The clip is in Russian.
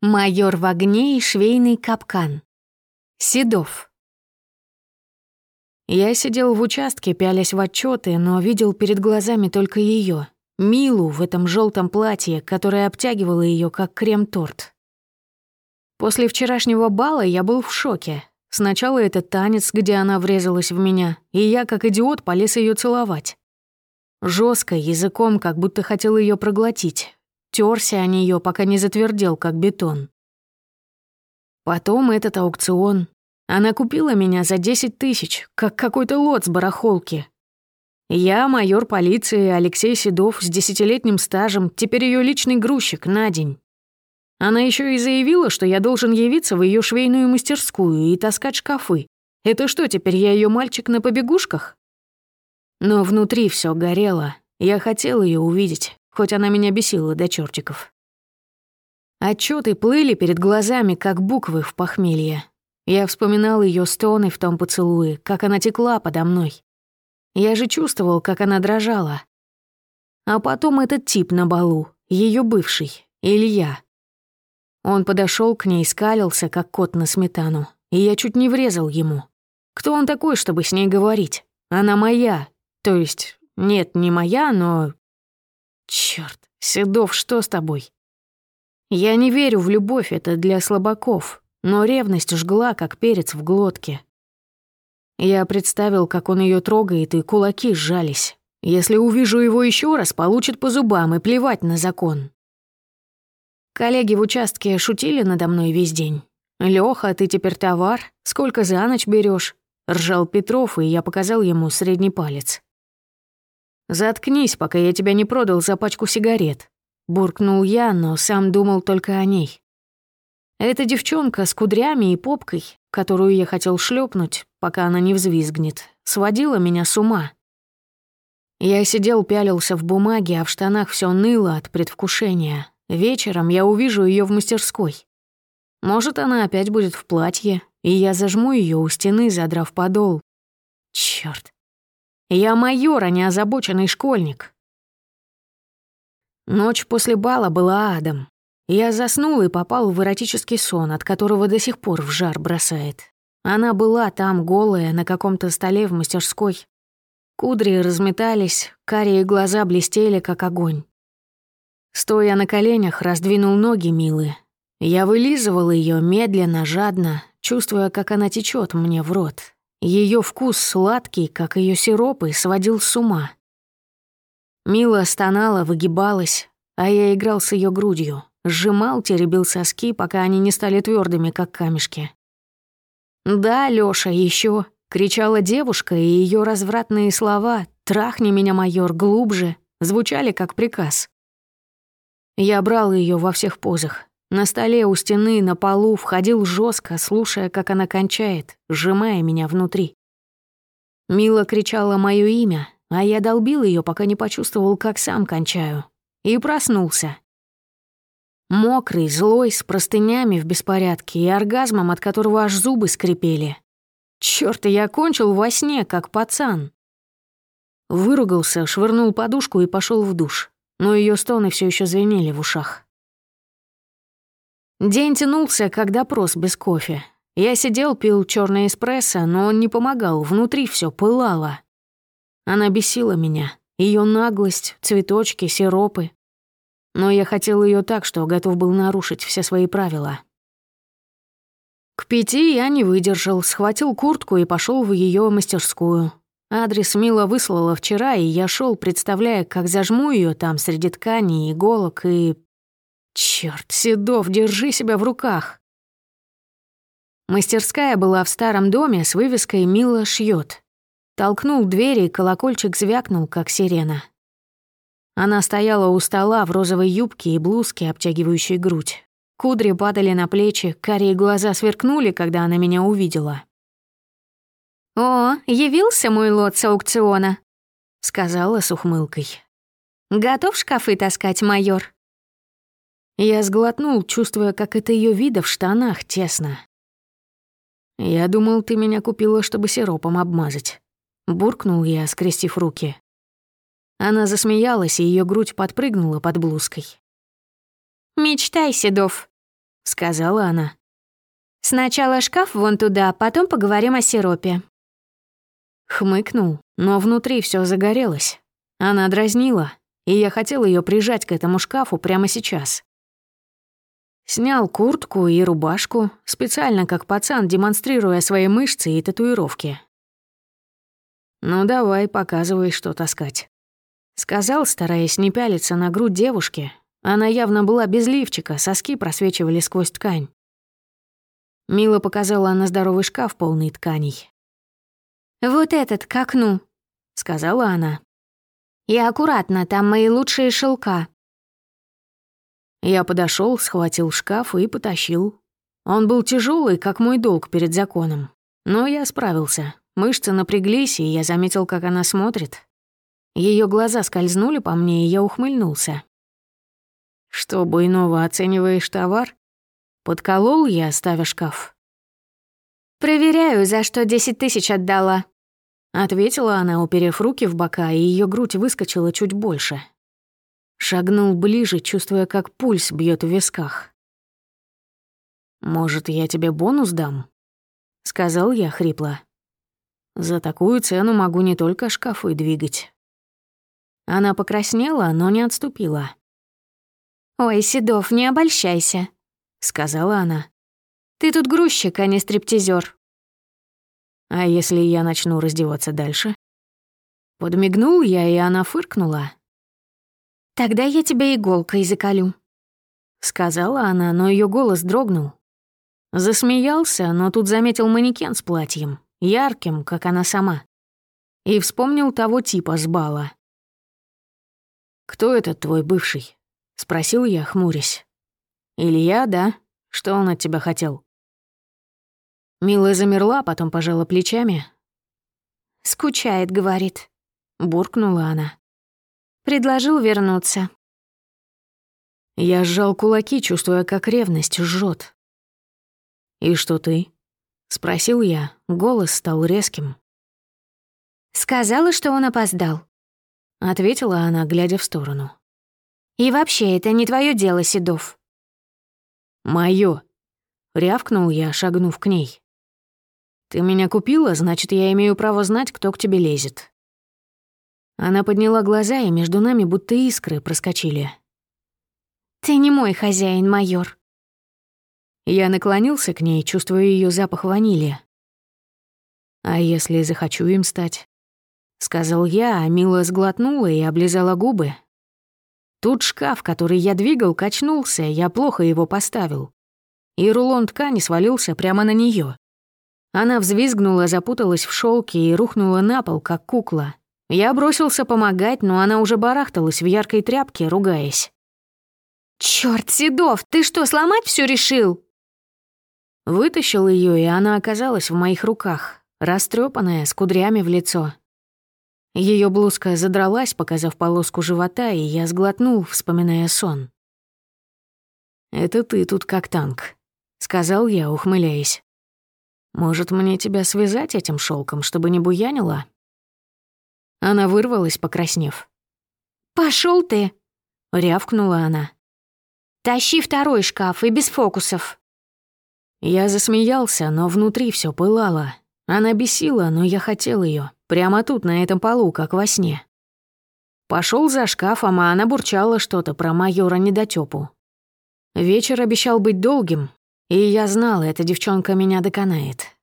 Майор в огне и швейный капкан. Седов. Я сидел в участке, пялясь в отчеты, но видел перед глазами только ее, Милу в этом желтом платье, которое обтягивало ее как крем-торт. После вчерашнего бала я был в шоке. Сначала этот танец, где она врезалась в меня, и я, как идиот, полез ее целовать. Жестко, языком, как будто хотел ее проглотить, терся о нее, пока не затвердел, как бетон. Потом этот аукцион. Она купила меня за 10 тысяч, как какой-то лот с барахолки. Я майор полиции Алексей Седов с десятилетним стажем, теперь ее личный грузчик на день. Она еще и заявила, что я должен явиться в ее швейную мастерскую и таскать шкафы. Это что, теперь я ее мальчик на побегушках? Но внутри все горело. Я хотел ее увидеть хоть она меня бесила до чертиков. Отчеты плыли перед глазами, как буквы в похмелье. Я вспоминал ее стоны в том поцелуе, как она текла подо мной. Я же чувствовал, как она дрожала. А потом этот тип на балу, ее бывший, Илья. Он подошел к ней, скалился, как кот на сметану, и я чуть не врезал ему. Кто он такой, чтобы с ней говорить? Она моя. То есть, нет, не моя, но Черт, Седов, что с тобой? Я не верю в любовь, это для слабаков, но ревность жгла, как перец в глотке. Я представил, как он ее трогает, и кулаки сжались. Если увижу его еще раз, получит по зубам и плевать на закон. Коллеги в участке шутили надо мной весь день. «Лёха, ты теперь товар? Сколько за ночь берешь? Ржал Петров, и я показал ему средний палец. «Заткнись, пока я тебя не продал за пачку сигарет», — буркнул я, но сам думал только о ней. Эта девчонка с кудрями и попкой, которую я хотел шлепнуть, пока она не взвизгнет, сводила меня с ума. Я сидел, пялился в бумаге, а в штанах все ныло от предвкушения. Вечером я увижу ее в мастерской. Может, она опять будет в платье, и я зажму ее у стены, задрав подол. Черт, я майор, а не озабоченный школьник. Ночь после бала была адом. Я заснул и попал в эротический сон, от которого до сих пор в жар бросает. Она была там, голая, на каком-то столе в мастерской. Кудри разметались, карие глаза блестели, как огонь. Стоя на коленях, раздвинул ноги Милы. Я вылизывал ее медленно, жадно, чувствуя, как она течет мне в рот, ее вкус сладкий, как ее сиропы, сводил с ума. Мила стонала, выгибалась, а я играл с ее грудью, сжимал, теребил соски, пока они не стали твердыми, как камешки. «Да, Лёша, еще, кричала девушка, и ее развратные слова «трахни меня, майор, глубже» звучали как приказ. Я брал ее во всех позах, на столе у стены, на полу, входил жестко, слушая, как она кончает, сжимая меня внутри. Мила кричала мое имя, а я долбил ее, пока не почувствовал, как сам кончаю. И проснулся. Мокрый, злой, с простынями в беспорядке и оргазмом, от которого аж зубы скрипели. Чёрт, я кончил во сне, как пацан. Выругался, швырнул подушку и пошел в душ, но ее стоны все еще звенели в ушах. День тянулся, как допрос без кофе. Я сидел, пил черный эспрессо, но он не помогал, внутри все пылало. Она бесила меня. Ее наглость, цветочки, сиропы. Но я хотел ее так, что готов был нарушить все свои правила. К пяти я не выдержал, схватил куртку и пошел в ее мастерскую. Адрес Мила выслала вчера, и я шел, представляя, как зажму ее там среди тканей, иголок и Черт, Седов, держи себя в руках. Мастерская была в старом доме с вывеской «Мила шьет». Толкнул двери, и колокольчик звякнул, как сирена. Она стояла у стола в розовой юбке и блузке, обтягивающей грудь. Кудри падали на плечи, карие глаза сверкнули, когда она меня увидела. «О, явился мой лот с аукциона», — сказала с ухмылкой. «Готов шкафы таскать, майор?» Я сглотнул, чувствуя, как это ее вида в штанах тесно. «Я думал, ты меня купила, чтобы сиропом обмазать». Буркнул я, скрестив руки. Она засмеялась, и ее грудь подпрыгнула под блузкой. «Мечтай, Седов», — сказала она. «Сначала шкаф вон туда, потом поговорим о сиропе». Хмыкнул, но внутри все загорелось. Она дразнила, и я хотел ее прижать к этому шкафу прямо сейчас. Снял куртку и рубашку, специально как пацан, демонстрируя свои мышцы и татуировки. «Ну давай, показывай, что таскать», — сказал, стараясь не пялиться на грудь девушки. Она явно была без лифчика, соски просвечивали сквозь ткань. Мила показала на здоровый шкаф, полный тканей. «Вот этот, к окну», — сказала она. И аккуратно, там мои лучшие шелка. Я подошел, схватил шкаф и потащил. Он был тяжелый, как мой долг перед законом. Но я справился. Мышцы напряглись, и я заметил, как она смотрит. Ее глаза скользнули по мне, и я ухмыльнулся. «Что, Буйнова, оцениваешь товар?» Подколол я, ставя шкаф. «Проверяю, за что десять тысяч отдала», Ответила она, уперев руки в бока, и ее грудь выскочила чуть больше. Шагнул ближе, чувствуя, как пульс бьет в висках. «Может, я тебе бонус дам?» — сказал я хрипло. «За такую цену могу не только шкафы двигать». Она покраснела, но не отступила. «Ой, Седов, не обольщайся», — сказала она. «Ты тут грузчик, а не стриптизер. А если я начну раздеваться дальше? Подмигнул я, и она фыркнула. «Тогда я тебя иголкой заколю», — сказала она, но ее голос дрогнул. Засмеялся, но тут заметил манекен с платьем, ярким, как она сама. И вспомнил того типа с бала. «Кто этот твой бывший?» — спросил я, хмурясь. «Илья, да? Что он от тебя хотел?» Мила замерла, потом пожала плечами. «Скучает», — говорит. Буркнула она. «Предложил вернуться». Я сжал кулаки, чувствуя, как ревность жжет. «И что ты?» — спросил я. Голос стал резким. «Сказала, что он опоздал», — ответила она, глядя в сторону. «И вообще, это не твое дело, Седов». «Моё», — рявкнул я, шагнув к ней. «Ты меня купила, значит, я имею право знать, кто к тебе лезет». Она подняла глаза, и между нами будто искры проскочили. «Ты не мой хозяин, майор». Я наклонился к ней, чувствуя ее запах ванили. «А если захочу им стать?» Сказал я, а Мила сглотнула и облизала губы. Тут шкаф, который я двигал, качнулся, я плохо его поставил. И рулон ткани свалился прямо на нее. Она взвизгнула, запуталась в шелке и рухнула на пол, как кукла. Я бросился помогать, но она уже барахталась в яркой тряпке, ругаясь. «Чёрт, Седов, ты что, сломать все решил?» Вытащил ее, и она оказалась в моих руках, растрепанная, с кудрями в лицо. Ее блузка задралась, показав полоску живота, и я сглотнул, вспоминая сон. «Это ты тут как танк», — сказал я, ухмыляясь. Может, мне тебя связать этим шелком, чтобы не буянила?» Она вырвалась, покраснев. Пошел ты!» — рявкнула она. «Тащи второй шкаф и без фокусов». Я засмеялся, но внутри все пылало. Она бесила, но я хотел ее прямо тут, на этом полу, как во сне. Пошел за шкафом, а она бурчала что-то про майора недотёпу. Вечер обещал быть долгим, и я знала, эта девчонка меня доконает.